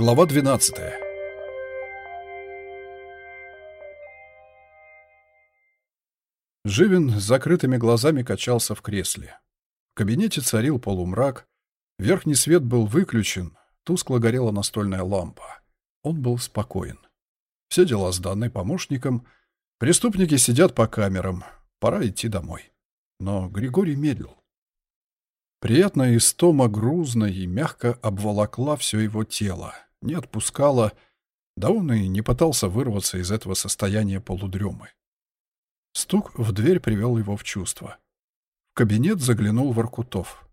Глава 12 Живин с закрытыми глазами качался в кресле. В кабинете царил полумрак, верхний свет был выключен, тускло горела настольная лампа. Он был спокоен. Все дела сданы помощникам, преступники сидят по камерам, пора идти домой. Но Григорий медлил. Приятная истома грузно и мягко обволокла все его тело, не отпускала, да он и не пытался вырваться из этого состояния полудремы. Стук в дверь привел его в чувство. В кабинет заглянул Воркутов.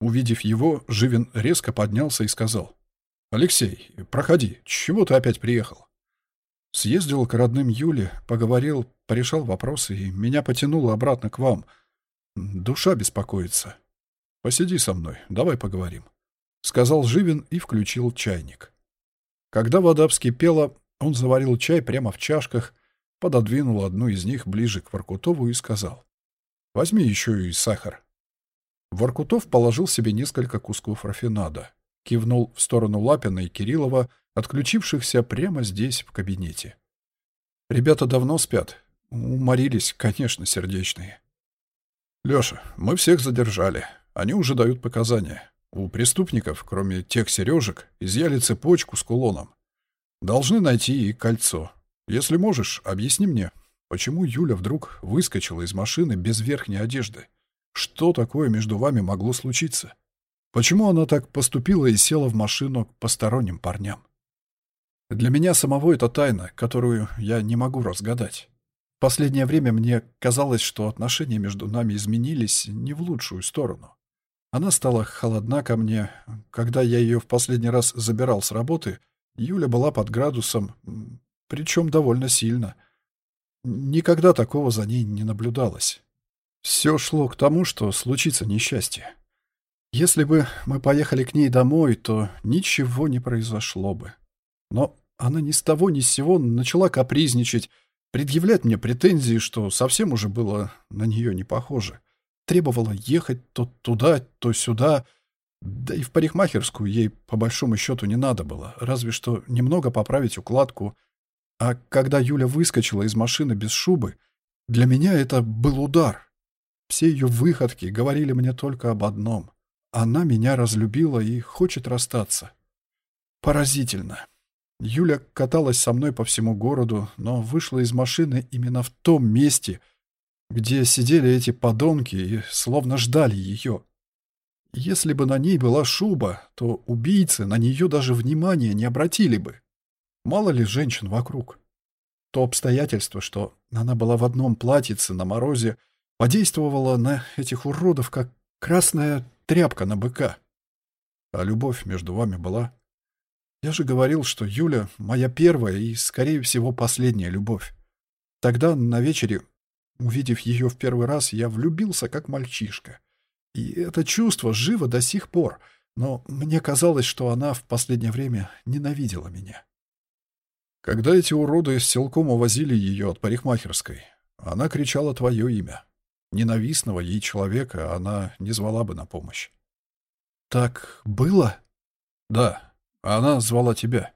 Увидев его, Живин резко поднялся и сказал. «Алексей, проходи. Чего ты опять приехал?» Съездил к родным Юле, поговорил, порешал вопросы, и меня потянуло обратно к вам. Душа беспокоится. «Посиди со мной, давай поговорим», — сказал Живин и включил чайник. Когда вода вскипела, он заварил чай прямо в чашках, пододвинул одну из них ближе к Воркутову и сказал, «Возьми еще и сахар». Воркутов положил себе несколько кусков рафинада, кивнул в сторону Лапина и Кириллова, отключившихся прямо здесь, в кабинете. «Ребята давно спят. Уморились, конечно, сердечные». «Леша, мы всех задержали. Они уже дают показания. У преступников, кроме тех сережек, изъяли цепочку с кулоном. Должны найти и кольцо. Если можешь, объясни мне, почему Юля вдруг выскочила из машины без верхней одежды? Что такое между вами могло случиться? Почему она так поступила и села в машину к посторонним парням? Для меня самого это тайна, которую я не могу разгадать. В последнее время мне казалось, что отношения между нами изменились не в лучшую сторону. Она стала холодна ко мне. Когда я ее в последний раз забирал с работы, Юля была под градусом, причем довольно сильно. Никогда такого за ней не наблюдалось. Все шло к тому, что случится несчастье. Если бы мы поехали к ней домой, то ничего не произошло бы. Но она ни с того ни с сего начала капризничать, предъявлять мне претензии, что совсем уже было на нее не похоже требовала ехать то туда, то сюда. Да и в парикмахерскую ей по большому счету не надо было, разве что немного поправить укладку. А когда Юля выскочила из машины без шубы, для меня это был удар. Все ее выходки говорили мне только об одном. Она меня разлюбила и хочет расстаться. Поразительно. Юля каталась со мной по всему городу, но вышла из машины именно в том месте — где сидели эти подонки и словно ждали ее. Если бы на ней была шуба, то убийцы на нее даже внимания не обратили бы. Мало ли женщин вокруг. То обстоятельство, что она была в одном платьице на морозе, подействовало на этих уродов, как красная тряпка на быка. А любовь между вами была? Я же говорил, что Юля — моя первая и, скорее всего, последняя любовь. Тогда на вечере Увидев ее в первый раз, я влюбился как мальчишка. И это чувство живо до сих пор, но мне казалось, что она в последнее время ненавидела меня. Когда эти уроды силком увозили ее от парикмахерской, она кричала твое имя. Ненавистного ей человека она не звала бы на помощь. «Так было?» «Да, она звала тебя».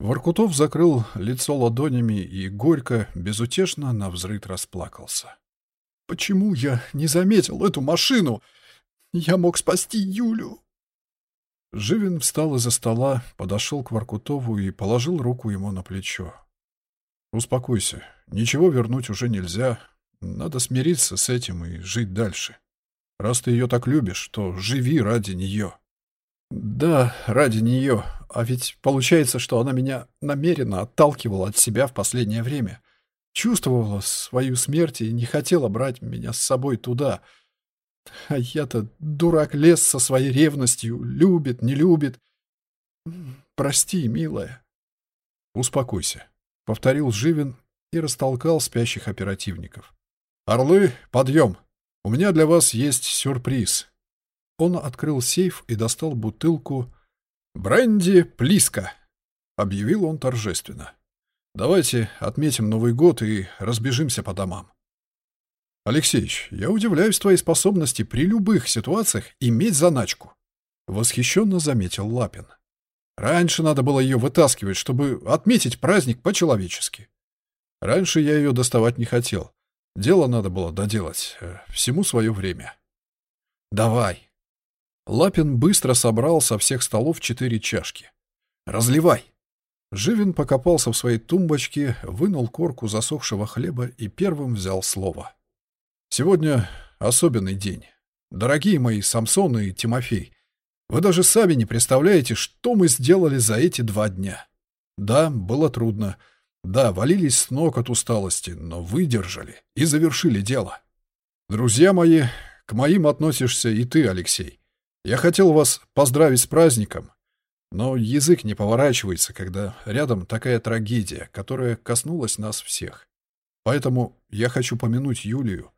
Воркутов закрыл лицо ладонями и горько, безутешно на взрыд расплакался. «Почему я не заметил эту машину? Я мог спасти Юлю!» Живин встал из-за стола, подошел к Воркутову и положил руку ему на плечо. «Успокойся. Ничего вернуть уже нельзя. Надо смириться с этим и жить дальше. Раз ты ее так любишь, то живи ради нее». «Да, ради нее. А ведь получается, что она меня намеренно отталкивала от себя в последнее время. Чувствовала свою смерть и не хотела брать меня с собой туда. А я-то, дурак, лез со своей ревностью. Любит, не любит. Прости, милая». «Успокойся», — повторил Живин и растолкал спящих оперативников. «Орлы, подъем! У меня для вас есть сюрприз». Он открыл сейф и достал бутылку «Бренди Плиска», — объявил он торжественно. «Давайте отметим Новый год и разбежимся по домам». «Алексеич, я удивляюсь твоей способности при любых ситуациях иметь заначку», — восхищенно заметил Лапин. Раньше надо было ее вытаскивать, чтобы отметить праздник по-человечески. Раньше я ее доставать не хотел. Дело надо было доделать. Э, всему свое время. Давай. Лапин быстро собрал со всех столов четыре чашки. Разливай. Живин покопался в своей тумбочке, вынул корку засохшего хлеба и первым взял слово. Сегодня особенный день. Дорогие мои Самсон и Тимофей, вы даже сами не представляете, что мы сделали за эти два дня. Да, было трудно. Да, валились с ног от усталости, но выдержали и завершили дело. Друзья мои, к моим относишься и ты, Алексей. Я хотел вас поздравить с праздником, но язык не поворачивается, когда рядом такая трагедия, которая коснулась нас всех. Поэтому я хочу помянуть Юлию,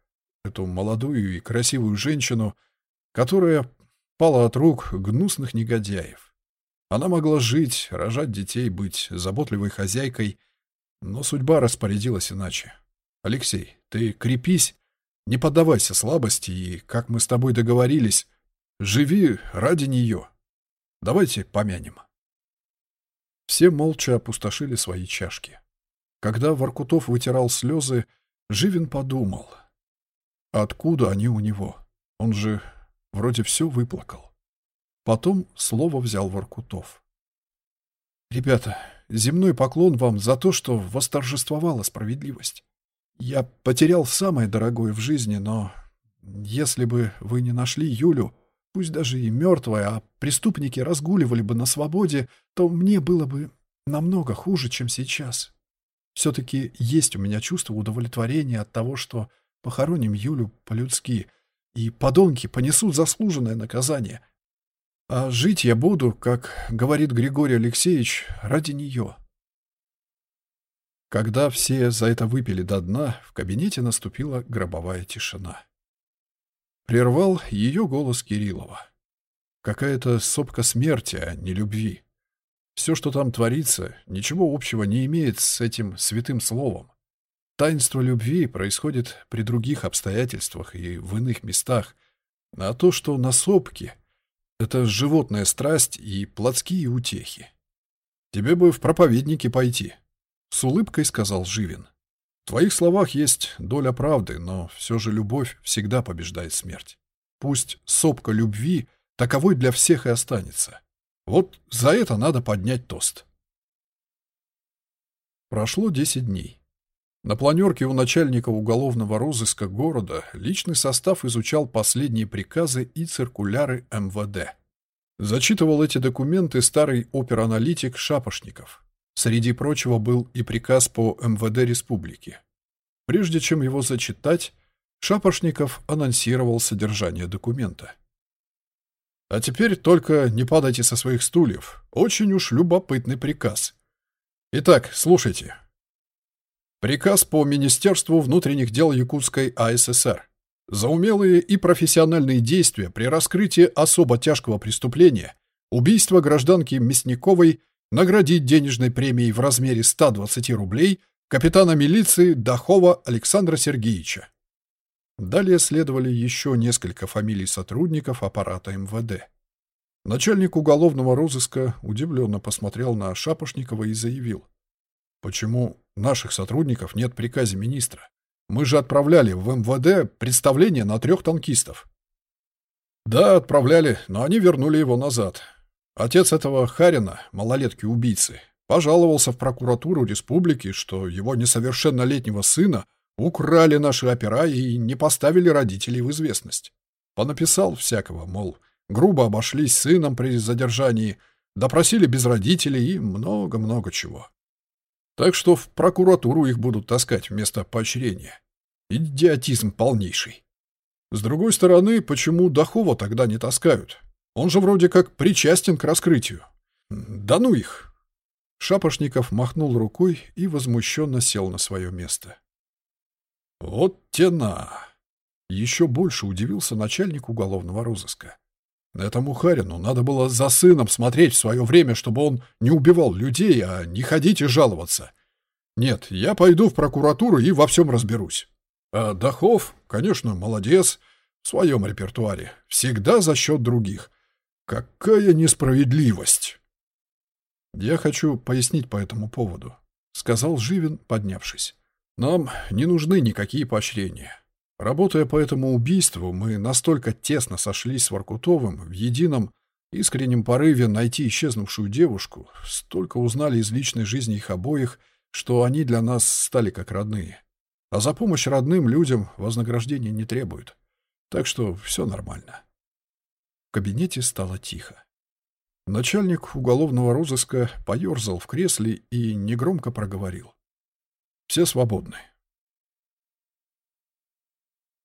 эту молодую и красивую женщину, которая пала от рук гнусных негодяев. Она могла жить, рожать детей, быть заботливой хозяйкой, но судьба распорядилась иначе. Алексей, ты крепись, не поддавайся слабости и, как мы с тобой договорились, живи ради нее. Давайте помянем. Все молча опустошили свои чашки. Когда Воркутов вытирал слезы, Живин подумал. Откуда они у него? Он же Вроде все выплакал. Потом слово взял Воркутов. «Ребята, земной поклон вам за то, что восторжествовала справедливость. Я потерял самое дорогое в жизни, но если бы вы не нашли Юлю, пусть даже и мертвая, а преступники разгуливали бы на свободе, то мне было бы намного хуже, чем сейчас. Все-таки есть у меня чувство удовлетворения от того, что похороним Юлю по-людски — и подонки понесут заслуженное наказание. А жить я буду, как говорит Григорий Алексеевич, ради нее. Когда все за это выпили до дна, в кабинете наступила гробовая тишина. Прервал ее голос Кириллова. Какая-то сопка смерти, а не любви. Все, что там творится, ничего общего не имеет с этим святым словом. Таинство любви происходит при других обстоятельствах и в иных местах, а то, что на сопке — это животная страсть и плотские утехи. Тебе бы в проповедники пойти, — с улыбкой сказал Живин. В твоих словах есть доля правды, но все же любовь всегда побеждает смерть. Пусть сопка любви таковой для всех и останется. Вот за это надо поднять тост. Прошло десять дней. На планерке у начальника уголовного розыска города личный состав изучал последние приказы и циркуляры МВД. Зачитывал эти документы старый операналитик Шапошников. Среди прочего был и приказ по МВД республики. Прежде чем его зачитать, Шапошников анонсировал содержание документа. «А теперь только не падайте со своих стульев. Очень уж любопытный приказ. Итак, слушайте. Приказ по Министерству внутренних дел Якутской АССР. За умелые и профессиональные действия при раскрытии особо тяжкого преступления убийства гражданки Мясниковой наградить денежной премией в размере 120 рублей капитана милиции Дахова Александра Сергеевича. Далее следовали еще несколько фамилий сотрудников аппарата МВД. Начальник уголовного розыска удивленно посмотрел на Шапошникова и заявил. Почему наших сотрудников нет в приказе министра? Мы же отправляли в МВД представление на трех танкистов. Да, отправляли, но они вернули его назад. Отец этого Харина, малолетки-убийцы, пожаловался в прокуратуру республики, что его несовершеннолетнего сына украли наши опера и не поставили родителей в известность. Понаписал всякого, мол, грубо обошлись сыном при задержании, допросили без родителей и много-много чего. Так что в прокуратуру их будут таскать вместо поощрения. Идиотизм полнейший. С другой стороны, почему Дахова тогда не таскают? Он же вроде как причастен к раскрытию. Да ну их! Шапошников махнул рукой и возмущенно сел на свое место. Вот тена! Еще больше удивился начальник уголовного розыска. Этому Харину надо было за сыном смотреть в свое время, чтобы он не убивал людей, а не ходить и жаловаться. Нет, я пойду в прокуратуру и во всем разберусь. А Дахов, конечно, молодец в своем репертуаре. Всегда за счет других. Какая несправедливость! «Я хочу пояснить по этому поводу», — сказал Живин, поднявшись. «Нам не нужны никакие поощрения. Работая по этому убийству, мы настолько тесно сошлись с Воркутовым в едином искреннем порыве найти исчезнувшую девушку, столько узнали из личной жизни их обоих, что они для нас стали как родные. А за помощь родным людям вознаграждения не требуют. Так что все нормально. Кабинете стало тихо. Начальник уголовного розыска поерзал в кресле и негромко проговорил. «Все свободны.